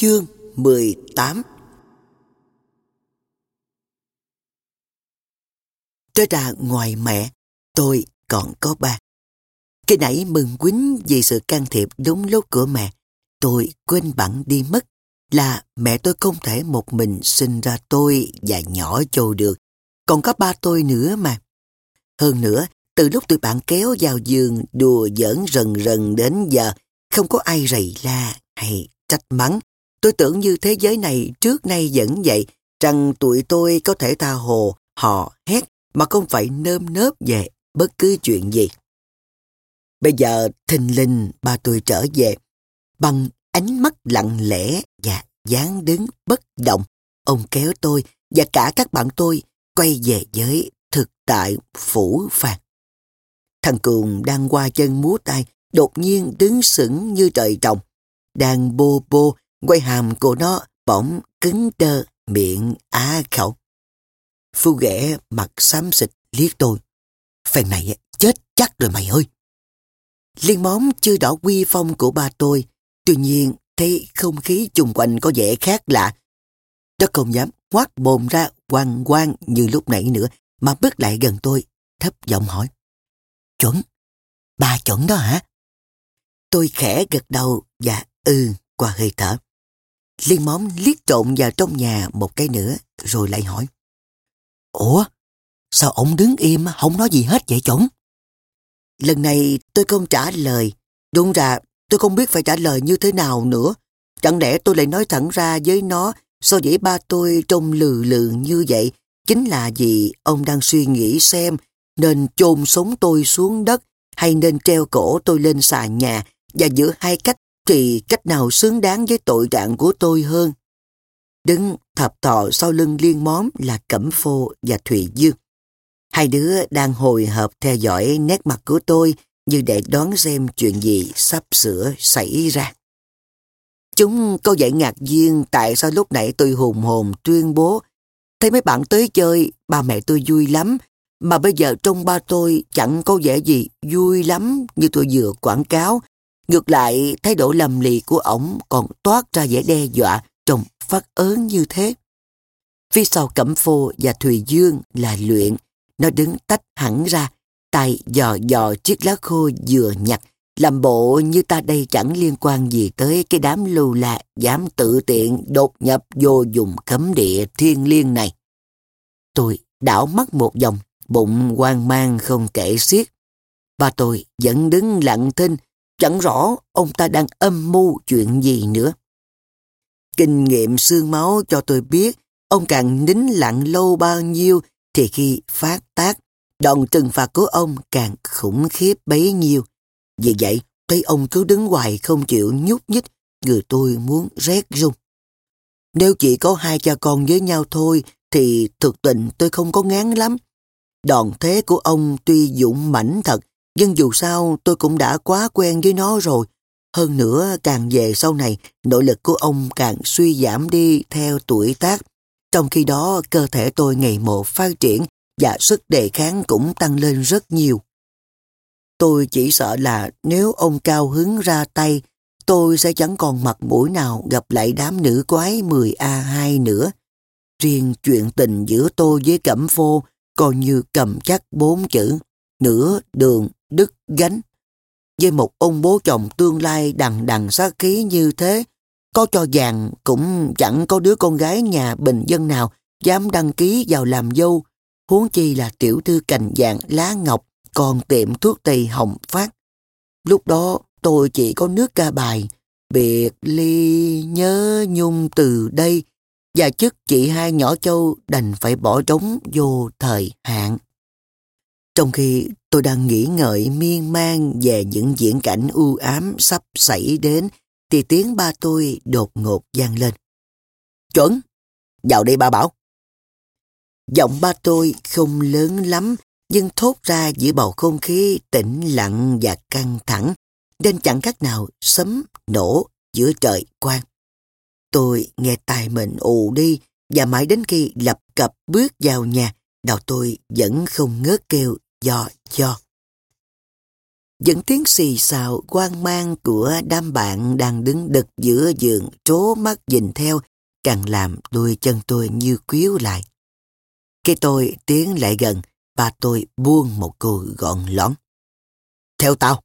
Chương 18 Tới ra ngoài mẹ, tôi còn có ba. Cái nãy mừng quýnh vì sự can thiệp đúng lúc của mẹ, tôi quên bẵng đi mất là mẹ tôi không thể một mình sinh ra tôi và nhỏ châu được. Còn có ba tôi nữa mà. Hơn nữa, từ lúc tụi bạn kéo vào giường đùa giỡn rần rần đến giờ, không có ai rầy la hay trách mắng. Tôi tưởng như thế giới này trước nay vẫn vậy, rằng tụi tôi có thể tha hồ, họ hét mà không phải nơm nớp về bất cứ chuyện gì. Bây giờ thình lình ba tôi trở về, bằng ánh mắt lặng lẽ và dáng đứng bất động. Ông kéo tôi và cả các bạn tôi quay về với thực tại phủ phạt. Thằng Cường đang qua chân múa tay, đột nhiên đứng sững như trời trồng. Đang bô bô, quay hàm của nó bỗng cứng đơ, miệng á khẩu. Phu ghẻ mặt xám xịt liếc tôi. phần này chết chắc rồi mày ơi. Liên móng chưa đỏ quy phong của ba tôi, tuy nhiên thấy không khí chung quanh có vẻ khác lạ. Nó không dám ngoác bồm ra quang quang như lúc nãy nữa, mà bước lại gần tôi, thấp giọng hỏi. Chuẩn, ba chuẩn đó hả? Tôi khẽ gật đầu và ừ qua hơi thở. Liên móm liếc trộn vào trong nhà một cái nữa rồi lại hỏi. Ủa, sao ông đứng im không nói gì hết vậy chổng? Lần này tôi không trả lời. Đúng ra tôi không biết phải trả lời như thế nào nữa. Chẳng lẽ tôi lại nói thẳng ra với nó sao vậy ba tôi trông lừ lừ như vậy chính là vì ông đang suy nghĩ xem nên chôn sống tôi xuống đất hay nên treo cổ tôi lên xà nhà và giữa hai cách thì cách nào xứng đáng với tội trạng của tôi hơn. Đứng thập thọ sau lưng liên móm là Cẩm Phô và Thụy Dương. Hai đứa đang hồi hộp theo dõi nét mặt của tôi như để đoán xem chuyện gì sắp sửa xảy ra. Chúng có vẻ ngạc nhiên tại sao lúc nãy tôi hùng hồn tuyên bố thấy mấy bạn tới chơi, ba mẹ tôi vui lắm, mà bây giờ trong ba tôi chẳng có vẻ gì vui lắm như tôi vừa quảng cáo. Ngược lại, thái độ lầm lì của ổng còn toát ra vẻ đe dọa trông phát ớn như thế. Phía sau Cẩm Phô và Thùy Dương là luyện, nó đứng tách hẳn ra, tay dò dò chiếc lá khô vừa nhặt, làm bộ như ta đây chẳng liên quan gì tới cái đám lưu lạc dám tự tiện đột nhập vô dùng cấm địa thiên liêng này. Tôi đảo mắt một vòng, bụng hoang mang không kể xiết. Ba tôi vẫn đứng lặng thinh, chẳng rõ ông ta đang âm mưu chuyện gì nữa. Kinh nghiệm xương máu cho tôi biết ông càng nín lặng lâu bao nhiêu thì khi phát tác, đòn trừng phạt của ông càng khủng khiếp bấy nhiêu. Vì vậy, thấy ông cứ đứng hoài không chịu nhúc nhích, người tôi muốn rét run. Nếu chỉ có hai cha con với nhau thôi, thì thực tình tôi không có ngán lắm. Đòn thế của ông tuy dũng mãnh thật, nhưng dù sao tôi cũng đã quá quen với nó rồi. Hơn nữa, càng về sau này, nội lực của ông càng suy giảm đi theo tuổi tác. Trong khi đó, cơ thể tôi ngày một phát triển và sức đề kháng cũng tăng lên rất nhiều. Tôi chỉ sợ là nếu ông cao hứng ra tay, tôi sẽ chẳng còn mặt mũi nào gặp lại đám nữ quái 10A2 nữa. Riêng chuyện tình giữa tôi với Cẩm Phô coi như cầm chắc bốn chữ, nửa đường đứt gánh. Với một ông bố chồng tương lai đằng đằng sát khí như thế, có cho vàng cũng chẳng có đứa con gái nhà bình dân nào dám đăng ký vào làm dâu, huống chi là tiểu thư cành vàng lá ngọc còn tiệm thuốc tây hồng phát. Lúc đó tôi chỉ có nước ca bài, biệt ly nhớ nhung từ đây, và chức chị hai nhỏ châu đành phải bỏ trống vô thời hạn. Trong khi tôi đang nghĩ ngợi miên man về những diễn cảnh u ám sắp xảy đến, thì tiếng ba tôi đột ngột vang lên. Chuẩn, vào đây ba bảo. Giọng ba tôi không lớn lắm, nhưng thốt ra giữa bầu không khí tĩnh lặng và căng thẳng, nên chẳng cách nào sấm nổ giữa trời quang. Tôi nghe tai mình ù đi và mãi đến khi lập cập bước vào nhà, đầu tôi vẫn không ngớt kêu dò dò. Dẫn tiếng xì xào quan mang của đám bạn đang đứng đực giữa giường trố mắt nhìn theo càng làm đôi chân tôi như quýu lại. Khi tôi tiến lại gần, ba tôi buông một câu gọn lõn. Theo tao.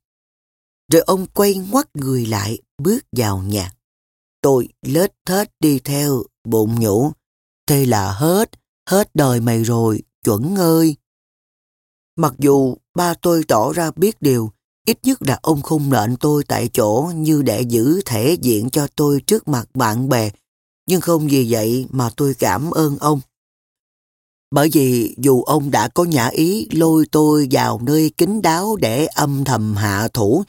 Rồi ông quay ngoắt người lại, bước vào nhà. Tôi lết thết đi theo, bụng nhủ. Thế là hết, hết đời mày rồi, chuẩn ơi. Mặc dù ba tôi tỏ ra biết điều, ít nhất là ông không nện tôi tại chỗ như để giữ thể diện cho tôi trước mặt bạn bè, nhưng không vì vậy mà tôi cảm ơn ông. Bởi vì dù ông đã có nhã ý lôi tôi vào nơi kín đáo để âm thầm hạ thủ,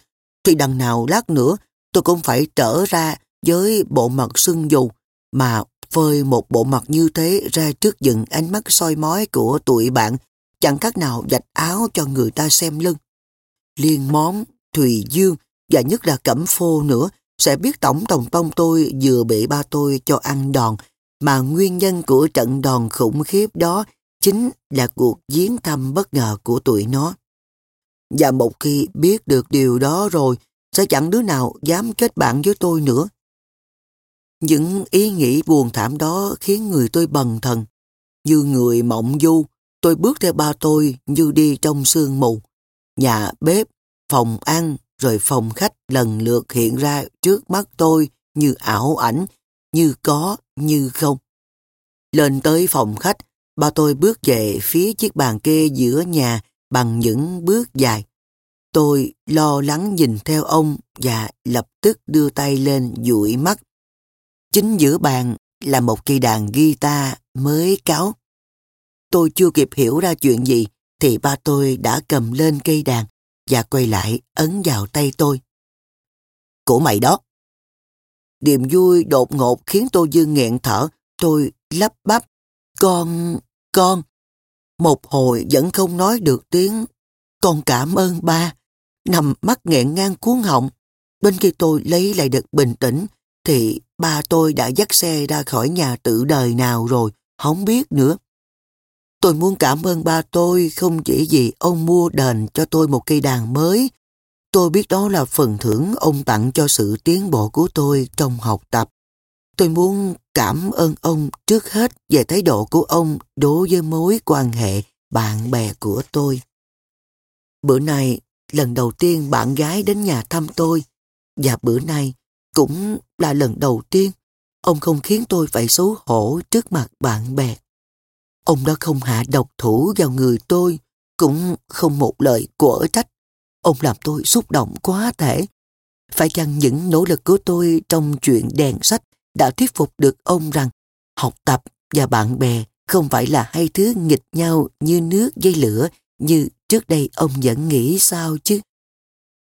thì đằng nào lát nữa tôi cũng phải trở ra với bộ mặt sưng dù mà phơi một bộ mặt như thế ra trước dừng ánh mắt soi mói của tụi bạn chẳng khác nào dạch áo cho người ta xem lưng. Liên món, Thùy Dương và nhất là Cẩm Phô nữa sẽ biết tổng tổng tông tôi vừa bị ba tôi cho ăn đòn mà nguyên nhân của trận đòn khủng khiếp đó chính là cuộc viếng thăm bất ngờ của tụi nó. Và một khi biết được điều đó rồi, sẽ chẳng đứa nào dám kết bạn với tôi nữa. Những ý nghĩ buồn thảm đó khiến người tôi bần thần. Như người mộng du, tôi bước theo ba tôi như đi trong sương mù. Nhà bếp, phòng ăn, rồi phòng khách lần lượt hiện ra trước mắt tôi như ảo ảnh, như có, như không. Lên tới phòng khách, ba tôi bước về phía chiếc bàn kê giữa nhà bằng những bước dài. Tôi lo lắng nhìn theo ông và lập tức đưa tay lên dụi mắt. Chính giữa bàn là một cây đàn guitar mới cáo. Tôi chưa kịp hiểu ra chuyện gì thì ba tôi đã cầm lên cây đàn và quay lại ấn vào tay tôi. Của mày đó. Điềm vui đột ngột khiến tôi dư nghẹn thở. Tôi lắp bắp. Con, con. Một hồi vẫn không nói được tiếng. Con cảm ơn ba. Nằm mắt nghẹn ngang cuốn họng. Đến khi tôi lấy lại được bình tĩnh thì ba tôi đã dắt xe ra khỏi nhà tự đời nào rồi, không biết nữa. Tôi muốn cảm ơn ba tôi không chỉ vì ông mua đền cho tôi một cây đàn mới. Tôi biết đó là phần thưởng ông tặng cho sự tiến bộ của tôi trong học tập. Tôi muốn cảm ơn ông trước hết về thái độ của ông đối với mối quan hệ bạn bè của tôi. Bữa nay, lần đầu tiên bạn gái đến nhà thăm tôi, và bữa nay cũng là lần đầu tiên ông không khiến tôi phải xấu hổ trước mặt bạn bè. Ông đã không hạ độc thủ vào người tôi, cũng không một lời của trách. Ông làm tôi xúc động quá thể. Phải chăng những nỗ lực của tôi trong chuyện đèn sách đã thuyết phục được ông rằng học tập và bạn bè không phải là hai thứ nghịch nhau như nước dây lửa như trước đây ông vẫn nghĩ sao chứ.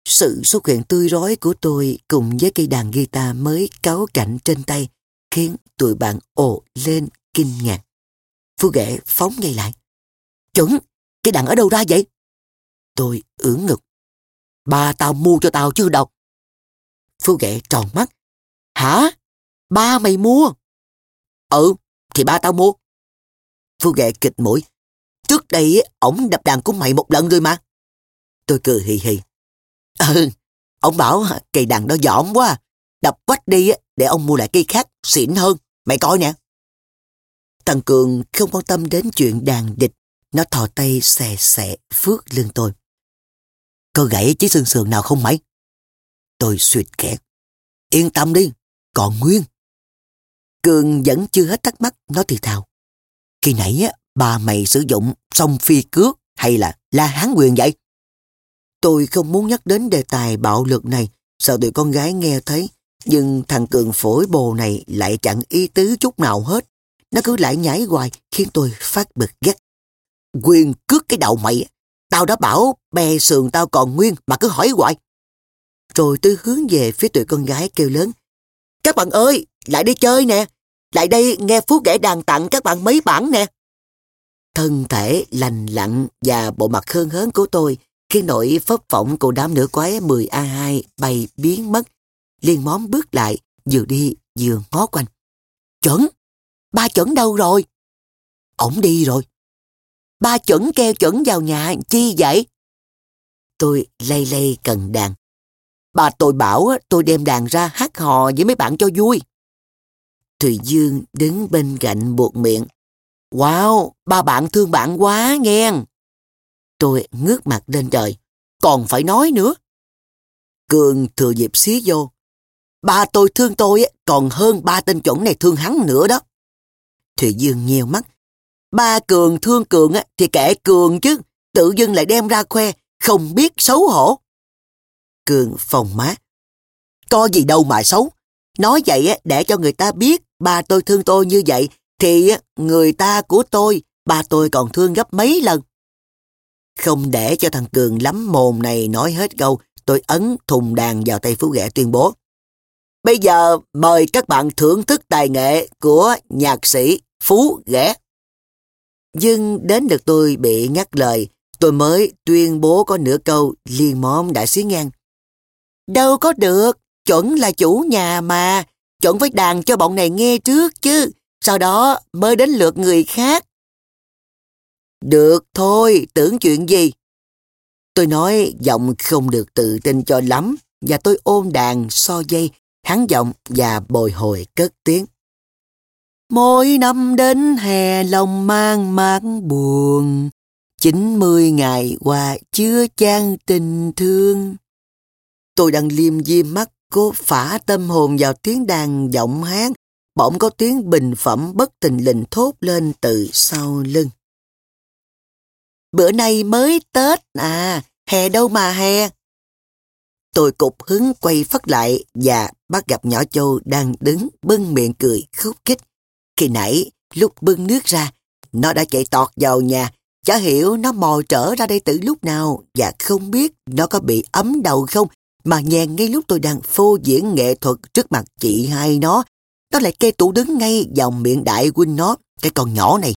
Sự xuất hiện tươi rói của tôi cùng với cây đàn guitar mới cáo cảnh trên tay khiến tụi bạn ồ lên kinh ngạc. Phu ghệ phóng ngay lại. Chuẩn, cái đàn ở đâu ra vậy? Tôi ưỡn ngực. Ba tao mua cho tao chứ đâu. Phu ghệ tròn mắt. Hả? Ba mày mua? Ừ, thì ba tao mua. Phu ghệ kịch mũi. Trước đây ổng đập đàn của mày một lần rồi mà. Tôi cười hì hì. Ừ, ông bảo cây đàn đó dỏm quá. Đập quách đi để ông mua lại cây khác, xịn hơn. Mày coi nè. Thằng Cường không quan tâm đến chuyện đàn địch. Nó thò tay xè xẹ phước lưng tôi. Có gãy chiếc xương sườn nào không mày? Tôi suyệt kẹt. Yên tâm đi, còn nguyên. Cường vẫn chưa hết thắc mắc, nó thì thào. Khi nãy á, bà mày sử dụng song phi cước hay là la hán quyền vậy? Tôi không muốn nhắc đến đề tài bạo lực này, sợ tụi con gái nghe thấy, nhưng thằng Cường phổi bồ này lại chẳng ý tứ chút nào hết. Nó cứ lại nhảy hoài khiến tôi phát bực ghét. Quyền cướp cái đầu mày, tao đã bảo bè sườn tao còn nguyên mà cứ hỏi hoài. Rồi tôi hướng về phía tụi con gái kêu lớn. Các bạn ơi, lại đi chơi nè. Lại đây nghe Phú ghẻ đàn tặng các bạn mấy bản nè. Thân thể lành lặn và bộ mặt khơn hớn của tôi khi nỗi phấp phỏng của đám nữ quái 10A2 bay biến mất. liền móm bước lại, vừa đi vừa ngó quanh. Chuẩn! Ba chuẩn đâu rồi? Ổng đi rồi. Ba chuẩn kêu chuẩn vào nhà chi vậy? tôi lây lây cần đàn. Bà tôi bảo tôi đem đàn ra hát hò với mấy bạn cho vui. Thùy Dương đứng bên cạnh buộc miệng. Wow, ba bạn thương bạn quá nghe. Tôi ngước mặt lên trời. Còn phải nói nữa. Cường thừa dịp xí vô. Ba tôi thương tôi còn hơn ba tên chuẩn này thương hắn nữa đó. Thùy Dương nhiều mắt. Ba Cường thương Cường thì kẻ Cường chứ. Tự dưng lại đem ra khoe. Không biết xấu hổ. Cường phòng má. Có gì đâu mà xấu. Nói vậy để cho người ta biết ba tôi thương tôi như vậy thì người ta của tôi, ba tôi còn thương gấp mấy lần. Không để cho thằng Cường lắm mồm này nói hết câu, tôi ấn thùng đàn vào tay Phú Ghẻ tuyên bố. Bây giờ mời các bạn thưởng thức tài nghệ của nhạc sĩ Phú Ghẻ. Nhưng đến được tôi bị ngắt lời, tôi mới tuyên bố có nửa câu liền móm đã xí ngang. Đâu có được, chuẩn là chủ nhà mà, chuẩn phải đàn cho bọn này nghe trước chứ, sau đó mới đến lượt người khác. Được thôi, tưởng chuyện gì? Tôi nói giọng không được tự tin cho lắm và tôi ôm đàn so dây, hắn giọng và bồi hồi cất tiếng. Mỗi năm đến hè lòng mang mát buồn, chín mươi ngày qua chưa chan tình thương. Tôi đang liêm diêm mắt cố phả tâm hồn vào tiếng đàn giọng hát, bỗng có tiếng bình phẩm bất tình lình thốt lên từ sau lưng. Bữa nay mới Tết à, hè đâu mà hè. Tôi cục hứng quay phát lại và bắt gặp nhỏ châu đang đứng bưng miệng cười khúc khích. Khi nãy, lúc bưng nước ra, nó đã chạy tọt vào nhà, chả hiểu nó mò trở ra đây từ lúc nào và không biết nó có bị ấm đầu không mà nhàn ngay lúc tôi đang phô diễn nghệ thuật trước mặt chị hai nó. Nó lại kê tủ đứng ngay vào miệng đại huynh nó, cái con nhỏ này.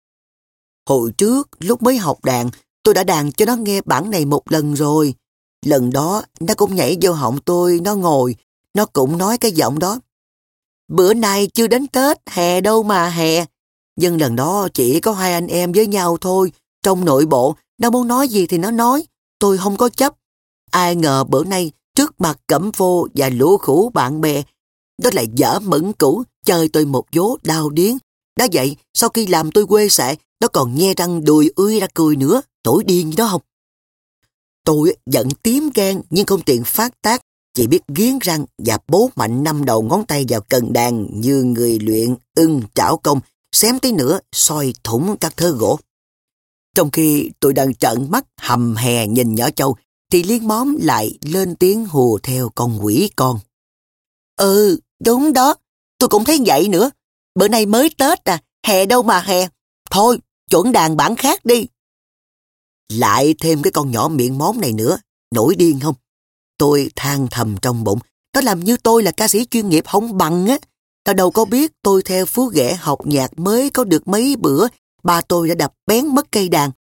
Hồi trước, lúc mới học đàn, tôi đã đàn cho nó nghe bản này một lần rồi. Lần đó, nó cũng nhảy vô họng tôi, nó ngồi, nó cũng nói cái giọng đó. Bữa nay chưa đến Tết, hè đâu mà hè. Nhưng lần đó chỉ có hai anh em với nhau thôi, trong nội bộ, nó muốn nói gì thì nó nói, tôi không có chấp. Ai ngờ bữa nay trước mặt cẩm vô và lũ khủ bạn bè. Đó lại dở mẫn cũ, chơi tôi một vố đau điến. Đã vậy, sau khi làm tôi quê sệ, nó còn nhe răng đùi ươi ra cười nữa, tối điên gì đó không? Tôi giận tím gan nhưng không tiện phát tác, chỉ biết nghiến răng và bố mạnh năm đầu ngón tay vào cần đàn như người luyện ưng trảo công, xém tí nữa soi thủng các thớ gỗ. Trong khi tôi đang trợn mắt hầm hè nhìn nhỏ châu thì liên móm lại lên tiếng hù theo con quỷ con. Ừ, đúng đó, tôi cũng thấy vậy nữa. Bữa nay mới Tết à, hè đâu mà hè. Thôi, chuẩn đàn bản khác đi. Lại thêm cái con nhỏ miệng móm này nữa, nổi điên không? Tôi than thầm trong bụng, tao làm như tôi là ca sĩ chuyên nghiệp không bằng á. Tao đâu có biết tôi theo phú ghẻ học nhạc mới có được mấy bữa, ba tôi đã đập bén mất cây đàn.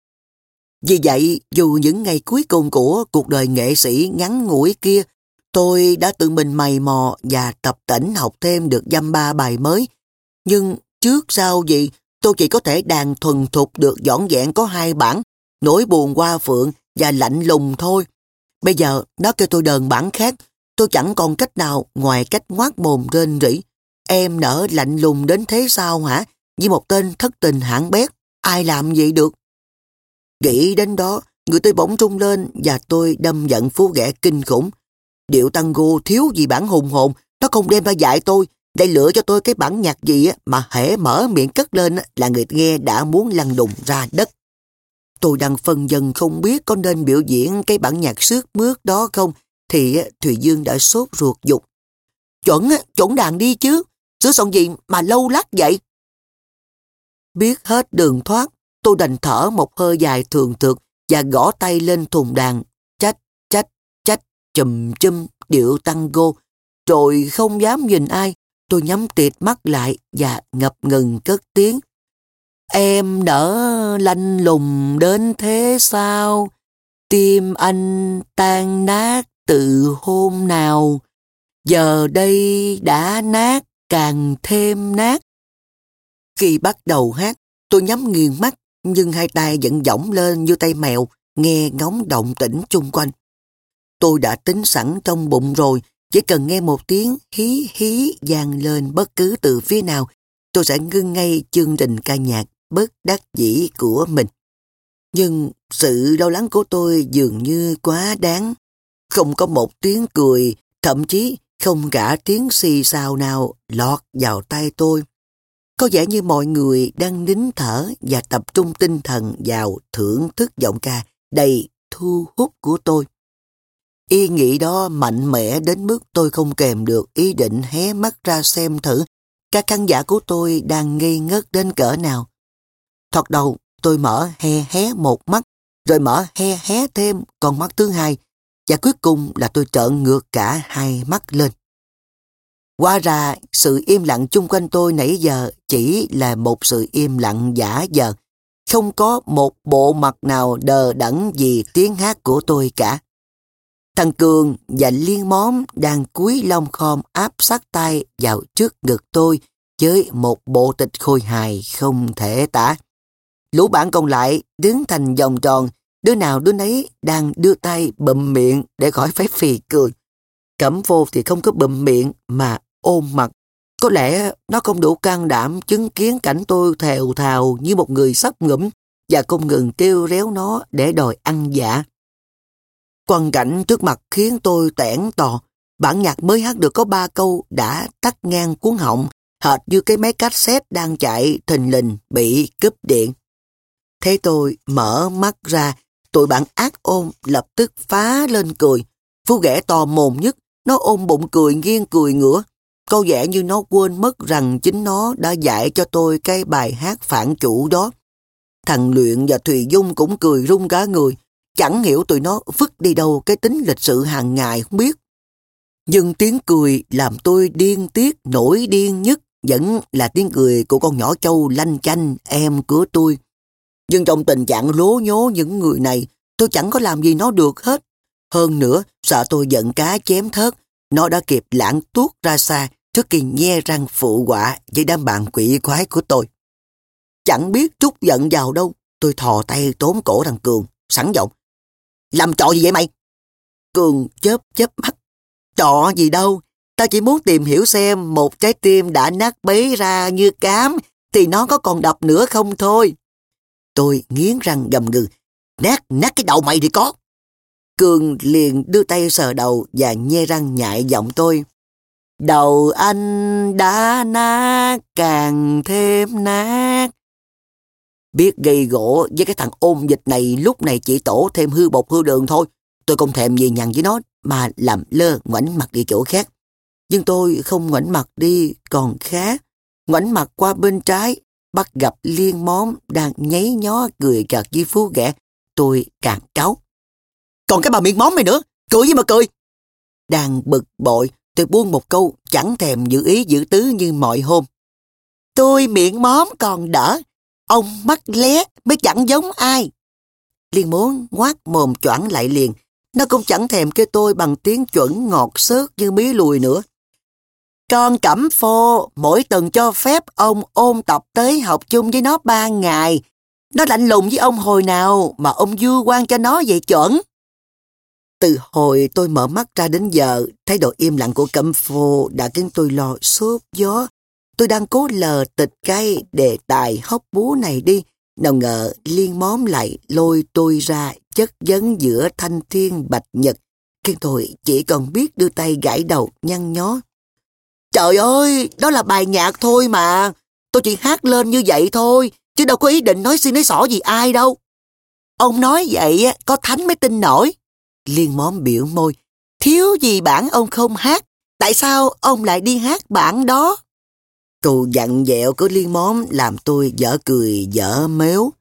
Vì vậy, dù những ngày cuối cùng của cuộc đời nghệ sĩ ngắn ngủi kia, tôi đã tự mình mày mò và tập tỉnh học thêm được dăm ba bài mới. Nhưng trước sau gì, tôi chỉ có thể đàn thuần thục được dọn dẹn có hai bản, nỗi buồn qua phượng và lạnh lùng thôi. Bây giờ, nó kêu tôi đờn bản khác, tôi chẳng còn cách nào ngoài cách ngoác mồm rên rỉ. Em nở lạnh lùng đến thế sao hả? Với một tên thất tình hạng bét, ai làm vậy được? Nghĩ đến đó, người tôi bỗng trung lên và tôi đâm giận phú ghẻ kinh khủng. Điệu tango thiếu gì bản hùng hồn, nó không đem ra dạy tôi, để lựa cho tôi cái bản nhạc gì mà hễ mở miệng cất lên là người nghe đã muốn lăn đùng ra đất. Tôi đang phân dần không biết có nên biểu diễn cái bản nhạc sướt mướt đó không, thì Thùy Dương đã sốt ruột dục. Chuẩn, chuẩn đàn đi chứ, sửa soạn gì mà lâu lắc vậy? Biết hết đường thoát, Tôi đành thở một hơi dài thường thực và gõ tay lên thùng đàn, chách, chách, chách, chùm chum, điệu tango. Rồi không dám nhìn ai, tôi nhắm tiệt mắt lại và ngập ngừng cất tiếng. Em nở lanh lùng đến thế sao? Tim anh tan nát từ hôm nào? Giờ đây đã nát càng thêm nát. Khi bắt đầu hát, tôi nhắm nghiền mắt nhưng hai tay vẫn dõng lên như tay mèo, nghe ngóng động tĩnh chung quanh. tôi đã tính sẵn trong bụng rồi, chỉ cần nghe một tiếng hí hí vang lên bất cứ từ phía nào, tôi sẽ ngưng ngay chương trình ca nhạc bất đắc dĩ của mình. Nhưng sự lo lắng của tôi dường như quá đáng. Không có một tiếng cười, thậm chí không cả tiếng xì xào nào lọt vào tay tôi. Có vẻ như mọi người đang nín thở và tập trung tinh thần vào thưởng thức giọng ca đầy thu hút của tôi. Ý nghĩ đó mạnh mẽ đến mức tôi không kèm được ý định hé mắt ra xem thử các khán giả của tôi đang ngây ngất đến cỡ nào. Thoạt đầu tôi mở he hé một mắt, rồi mở he hé thêm con mắt thứ hai, và cuối cùng là tôi trợn ngược cả hai mắt lên. Qua ra, sự im lặng chung quanh tôi nãy giờ chỉ là một sự im lặng giả dờ. Không có một bộ mặt nào đờ đẫn vì tiếng hát của tôi cả. Thằng Cường và Liên Móm đang cúi lông khom áp sát tay vào trước ngực tôi với một bộ tịch khôi hài không thể tả. Lũ bạn còn lại đứng thành vòng tròn, đứa nào đứa nấy đang đưa tay bụm miệng để khỏi phải phì cười. Cẩm vô thì không có bụm miệng mà ôm mặt. Có lẽ nó không đủ can đảm chứng kiến cảnh tôi thèo thào như một người sắp ngủm và không ngừng kêu réo nó để đòi ăn dạ. quan cảnh trước mặt khiến tôi tẻn tò. Bản nhạc mới hát được có ba câu đã tắt ngang cuốn họng, hệt như cái máy cassette đang chạy thình lình bị cúp điện. Thế tôi mở mắt ra, tụi bạn ác ôm lập tức phá lên cười. Phú ghẻ to mồm nhất, nó ôm bụng cười nghiêng cười ngửa. Câu vẻ như nó quên mất rằng chính nó đã dạy cho tôi cái bài hát phản chủ đó. Thằng Luyện và Thùy Dung cũng cười rung cả người. Chẳng hiểu tụi nó vứt đi đâu cái tính lịch sự hàng ngày không biết. Nhưng tiếng cười làm tôi điên tiết, nổi điên nhất vẫn là tiếng cười của con nhỏ châu lanh chanh, em của tôi. Nhưng trong tình trạng lố nhố những người này, tôi chẳng có làm gì nó được hết. Hơn nữa, sợ tôi giận cá chém thớt, nó đã kịp lãng tuốt ra xa trước khi nhe răng phụ quả với đám bạn quỷ quái của tôi. Chẳng biết trút giận vào đâu, tôi thò tay tốn cổ thằng Cường, sẵn giọng. Làm trò gì vậy mày? Cường chớp chớp mắt. Trò gì đâu, tao chỉ muốn tìm hiểu xem một trái tim đã nát bấy ra như cám thì nó có còn đập nữa không thôi. Tôi nghiến răng gầm ngừ. Nát, nát cái đầu mày thì có. Cường liền đưa tay sờ đầu và nhe răng nhại giọng tôi. Đầu anh đã nát càng thêm nát. Biết gây gỗ với cái thằng ôn dịch này lúc này chỉ tổ thêm hư bột hư đường thôi. Tôi không thèm gì nhằn với nó mà làm lơ ngoảnh mặt đi chỗ khác. Nhưng tôi không ngoảnh mặt đi còn khác. Ngoảnh mặt qua bên trái bắt gặp liên móm đang nháy nhó cười cợt với phú ghẻ. Tôi càng cáu. Còn cái bà miệng móm mày nữa, cười gì mà cười. Đang bực bội, tôi buông một câu chẳng thèm giữ ý giữ tứ như mọi hôm. Tôi miệng móm còn đỡ, ông mắt lé mới chẳng giống ai. Liên muốn ngoát mồm choảng lại liền, nó cũng chẳng thèm kêu tôi bằng tiếng chuẩn ngọt xớt như mí lùi nữa. Con cẩm phô, mỗi tuần cho phép ông ôn tập tới học chung với nó ba ngày. Nó lạnh lùng với ông hồi nào mà ông du quan cho nó vậy chuẩn. Từ hồi tôi mở mắt ra đến giờ, thái độ im lặng của cẩm phô đã khiến tôi lo sốt gió. Tôi đang cố lờ tịch cái đề tài hóc búa này đi. Nào ngờ liên móm lại lôi tôi ra chất vấn giữa thanh thiên bạch nhật. Khiến tôi chỉ còn biết đưa tay gãi đầu nhăn nhó. Trời ơi, đó là bài nhạc thôi mà. Tôi chỉ hát lên như vậy thôi, chứ đâu có ý định nói xin nói xỏ gì ai đâu. Ông nói vậy có thánh mới tin nổi. Liên móm biểu môi, thiếu gì bản ông không hát, tại sao ông lại đi hát bản đó? cù dặn dẹo của liên móm làm tôi dở cười dở méo.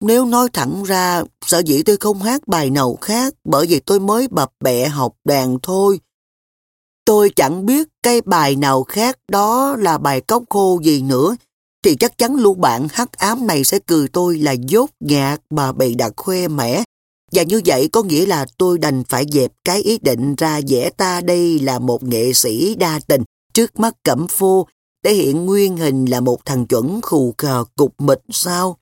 Nếu nói thẳng ra, sợ dĩ tôi không hát bài nào khác bởi vì tôi mới bập bẹ học đàn thôi. Tôi chẳng biết cái bài nào khác đó là bài cốc khô gì nữa, thì chắc chắn lũ bạn hắc ám này sẽ cười tôi là dốt nhạc mà bị đặt khoe mẽ. Và như vậy có nghĩa là tôi đành phải dẹp cái ý định ra vẽ ta đây là một nghệ sĩ đa tình trước mắt cẩm phô thể hiện nguyên hình là một thằng chuẩn khù khờ cục mịch sao.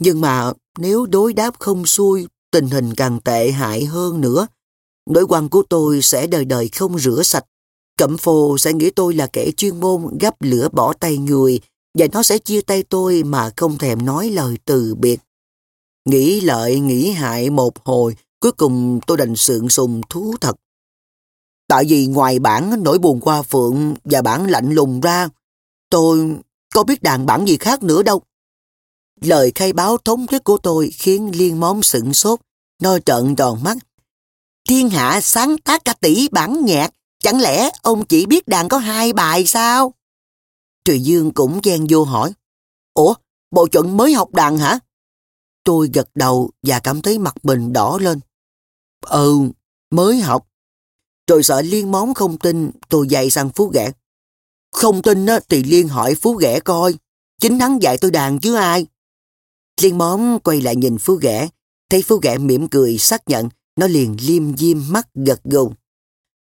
Nhưng mà nếu đối đáp không xuôi, tình hình càng tệ hại hơn nữa nỗi quan của tôi sẽ đời đời không rửa sạch. Cẩm phô sẽ nghĩ tôi là kẻ chuyên môn gấp lửa bỏ tay người và nó sẽ chia tay tôi mà không thèm nói lời từ biệt. Nghĩ lợi, nghĩ hại một hồi, cuối cùng tôi đành sượng sùng thú thật. Tại vì ngoài bản nỗi buồn qua phượng và bản lạnh lùng ra, tôi có biết đàn bản gì khác nữa đâu. Lời khai báo thống thuyết của tôi khiến liên Móm sửng sốt, nó trợn tròn mắt. Thiên hạ sáng tác cả tỷ bản nhạc, chẳng lẽ ông chỉ biết đàn có hai bài sao? Trùy Dương cũng ghen vô hỏi. Ủa, bộ chuẩn mới học đàn hả? Tôi gật đầu và cảm thấy mặt mình đỏ lên. Ừ, mới học. Rồi sợ Liên món không tin, tôi dạy sang Phú Ghẻ. Không tin thì Liên hỏi Phú Ghẻ coi. Chính hắn dạy tôi đàn chứ ai. Liên món quay lại nhìn Phú Ghẻ, thấy Phú Ghẻ mỉm cười xác nhận, nó liền liêm diêm mắt gật gù.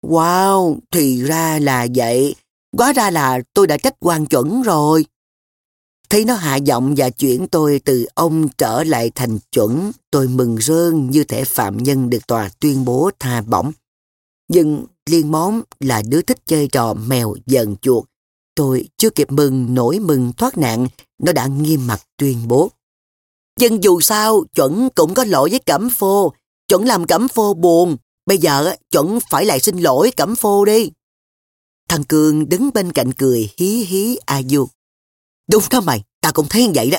Wow, thì ra là vậy. Quá ra là tôi đã trách quan chuẩn rồi. Thấy nó hạ giọng và chuyển tôi từ ông trở lại thành chuẩn, tôi mừng rơn như thể phạm nhân được tòa tuyên bố tha bổng. Nhưng Liên Món là đứa thích chơi trò mèo dần chuột. Tôi chưa kịp mừng nổi mừng thoát nạn, nó đã nghiêm mặt tuyên bố. Nhưng dù sao, chuẩn cũng có lỗi với Cẩm Phô. Chuẩn làm Cẩm Phô buồn. Bây giờ chuẩn phải lại xin lỗi Cẩm Phô đi. Thằng Cường đứng bên cạnh cười hí hí a du. Đúng đó mày, tao cũng thấy như vậy đó.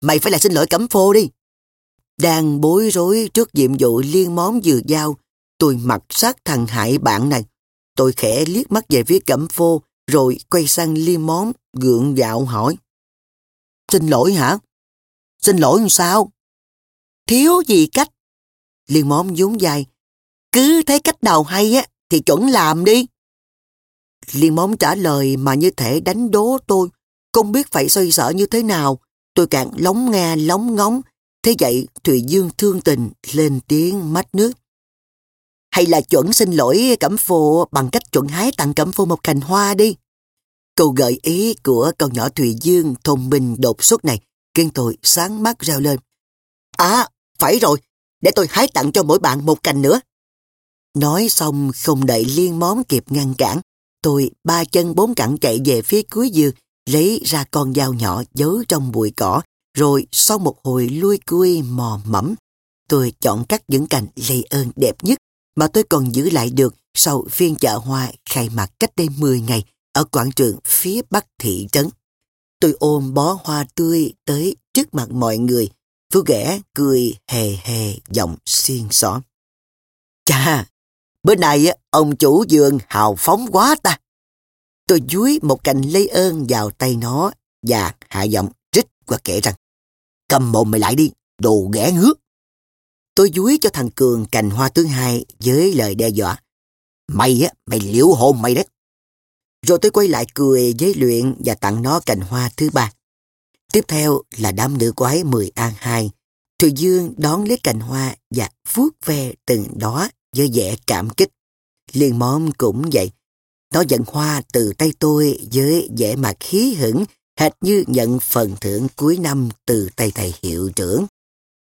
Mày phải lại xin lỗi Cẩm Phô đi. Đang bối rối trước nhiệm vụ liên món vừa giao, tôi mặc sát thằng hại bạn này. Tôi khẽ liếc mắt về phía Cẩm Phô, rồi quay sang liên món, gượng gạo hỏi. Xin lỗi hả? Xin lỗi làm sao? Thiếu gì cách? Liên món nhún dài. Cứ thấy cách nào hay á, thì chuẩn làm đi. Liên món trả lời mà như thể đánh đố tôi, không biết phải xoay sở như thế nào. Tôi càng lóng nghe lóng ngóng. Thế vậy Thùy Dương thương tình lên tiếng mách nước. Hay là chuẩn xin lỗi Cẩm Phô bằng cách chuẩn hái tặng Cẩm Phô một cành hoa đi. Câu gợi ý của con nhỏ Thùy Dương thông minh đột xuất này khiến tôi sáng mắt reo lên. À, phải rồi, để tôi hái tặng cho mỗi bạn một cành nữa. Nói xong không đợi liên món kịp ngăn cản, tôi ba chân bốn cẳng chạy về phía cuối giường, lấy ra con dao nhỏ giấu trong bụi cỏ, rồi sau một hồi lui cui mò mẫm, tôi chọn cắt những cành lây ơn đẹp nhất mà tôi còn giữ lại được sau phiên chợ hoa khai mạc cách đây 10 ngày ở quảng trường phía bắc thị trấn. Tôi ôm bó hoa tươi tới trước mặt mọi người. Phú ghẻ cười hề hề giọng xiên xỏ. Chà, bữa nay ông chủ giường hào phóng quá ta. Tôi dúi một cành lấy ơn vào tay nó và hạ giọng rít qua kể rằng cầm mồm mày lại đi, đồ ghẻ ngứa Tôi dúi cho thằng Cường cành hoa thứ hai với lời đe dọa. Mày á, mày liễu hồn mày đấy. Rồi tôi quay lại cười với luyện và tặng nó cành hoa thứ ba. Tiếp theo là đám nữ quái 10 an hai, Thùy Dương đón lấy cành hoa và vuốt ve từng đó với vẻ cảm kích. Liên móm cũng vậy. Nó nhận hoa từ tay tôi với vẻ mặt khí hững hệt như nhận phần thưởng cuối năm từ tay thầy hiệu trưởng.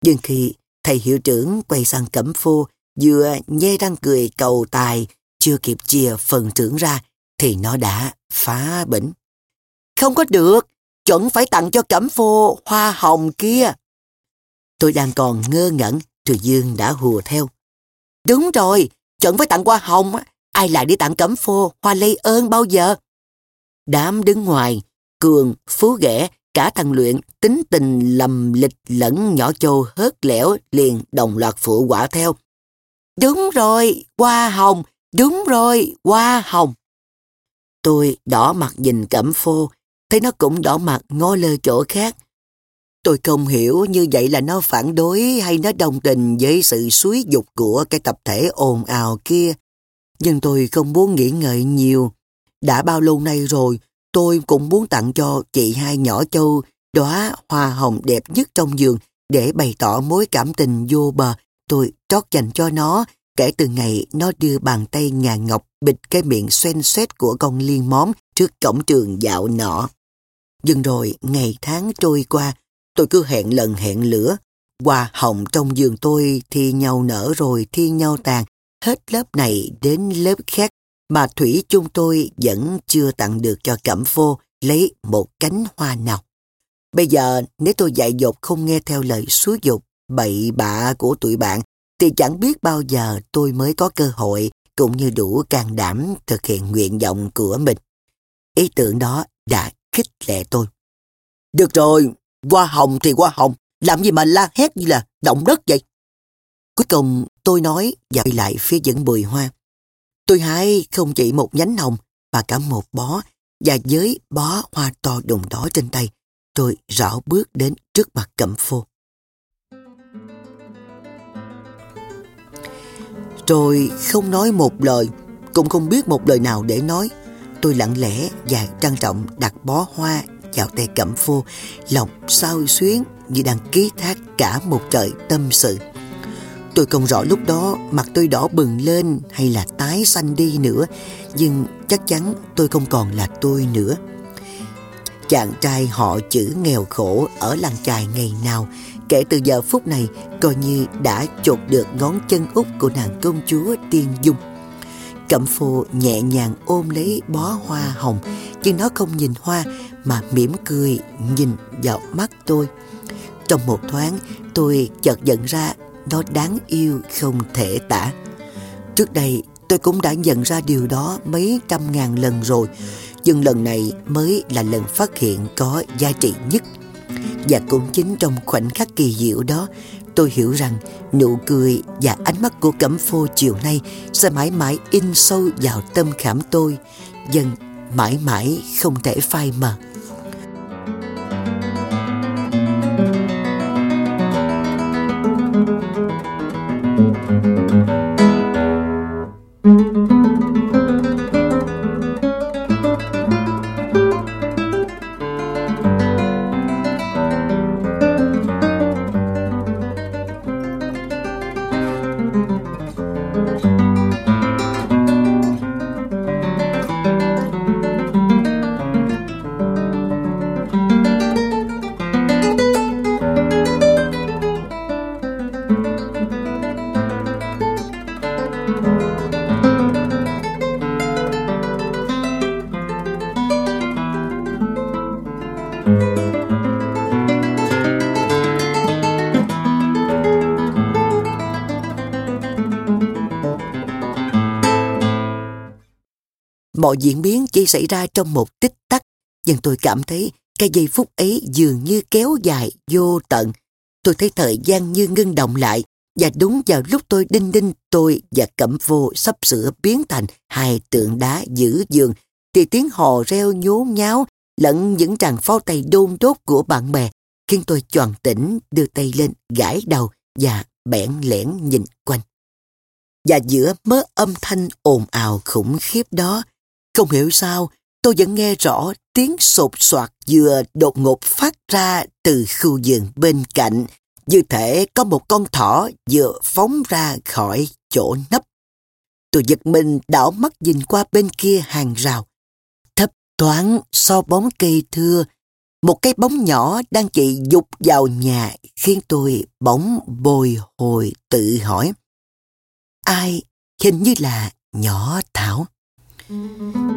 Nhưng khi thầy hiệu trưởng quay sang cẩm phô, vừa nhe răng cười cầu tài, chưa kịp chia phần thưởng ra, thì nó đã phá bỉnh. Không có được, chuẩn phải tặng cho cẩm phô hoa hồng kia. Tôi đang còn ngơ ngẩn, Thùy Dương đã hùa theo. Đúng rồi, chuẩn phải tặng hoa hồng, ai lại đi tặng cẩm phô hoa lây ơn bao giờ? Đám đứng ngoài, Cường, Phú Ghẻ, cả thằng Luyện tính tình lầm lịch lẫn nhỏ châu hớt lẻo liền đồng loạt phụ quả theo. Đúng rồi, hoa hồng, đúng rồi, hoa hồng. Tôi đỏ mặt nhìn cẩm phô, thấy nó cũng đỏ mặt ngó lơ chỗ khác. Tôi không hiểu như vậy là nó phản đối hay nó đồng tình với sự suối dục của cái tập thể ồn ào kia. Nhưng tôi không muốn nghĩ ngợi nhiều. Đã bao lâu nay rồi, tôi cũng muốn tặng cho chị hai nhỏ châu đóa hoa hồng đẹp nhất trong giường để bày tỏ mối cảm tình vô bờ tôi trót dành cho nó kể từ ngày nó đưa bàn tay ngà ngọc bịt cái miệng xoen xoét của con liên móm trước cổng trường dạo nọ. Nhưng rồi ngày tháng trôi qua, tôi cứ hẹn lần hẹn lửa. Hoa hồng trong giường tôi thi nhau nở rồi thi nhau tàn, hết lớp này đến lớp khác mà Thủy chung tôi vẫn chưa tặng được cho Cẩm Phô lấy một cánh hoa nào. Bây giờ nếu tôi dạy dột không nghe theo lời xúi dục bậy bạ của tụi bạn thì chẳng biết bao giờ tôi mới có cơ hội cũng như đủ can đảm thực hiện nguyện vọng của mình. Ý tưởng đó đã khích lệ tôi. Được rồi, qua hồng thì qua hồng, làm gì mà la hét như là động đất vậy? Cuối cùng tôi nói và quay lại phía dẫn bùi hoa. Tôi hái không chỉ một nhánh hồng mà cả một bó và với bó hoa to đùng đỏ trên tay, tôi rõ bước đến trước mặt cẩm phô. Rồi không nói một lời, cũng không biết một lời nào để nói. Tôi lặng lẽ và trang trọng đặt bó hoa vào tay cẩm phô, lòng sao xuyến như đang ký thác cả một trời tâm sự. Tôi không rõ lúc đó mặt tôi đỏ bừng lên hay là tái xanh đi nữa, nhưng chắc chắn tôi không còn là tôi nữa. Chàng trai họ chữ nghèo khổ ở làng chài ngày nào, kể từ giờ phút này coi như đã chột được ngón chân út của nàng công chúa Tiên Dung. Cẩm phù nhẹ nhàng ôm lấy bó hoa hồng, nhưng nó không nhìn hoa mà mỉm cười nhìn vào mắt tôi. Trong một thoáng, tôi chợt nhận ra nó đáng yêu không thể tả. Trước đây tôi cũng đã nhận ra điều đó mấy trăm ngàn lần rồi, nhưng lần này mới là lần phát hiện có giá trị nhất. Và cũng chính trong khoảnh khắc kỳ diệu đó, tôi hiểu rằng nụ cười và ánh mắt của Cẩm Phô chiều nay sẽ mãi mãi in sâu vào tâm khảm tôi, dần mãi mãi không thể phai mờ. Mọi diễn biến chỉ xảy ra trong một tích tắc, nhưng tôi cảm thấy cái giây phút ấy dường như kéo dài vô tận. Tôi thấy thời gian như ngưng động lại, và đúng vào lúc tôi đinh đinh tôi và cẩm vô sắp sửa biến thành hai tượng đá giữ giường, thì tiếng hò reo nhố nháo lẫn những tràng pháo tay đôn đốt của bạn bè khiến tôi choàng tỉnh đưa tay lên gãi đầu và bẽn lẽn nhìn quanh. Và giữa mớ âm thanh ồn ào khủng khiếp đó không hiểu sao, tôi vẫn nghe rõ tiếng sột soạt vừa đột ngột phát ra từ khu vườn bên cạnh, như thể có một con thỏ vừa phóng ra khỏi chỗ nấp. Tôi giật mình đảo mắt nhìn qua bên kia hàng rào. Thấp thoáng so bóng cây thưa, một cái bóng nhỏ đang chạy dục vào nhà khiến tôi bỗng bồi hồi tự hỏi. Ai hình như là nhỏ Mm-hmm.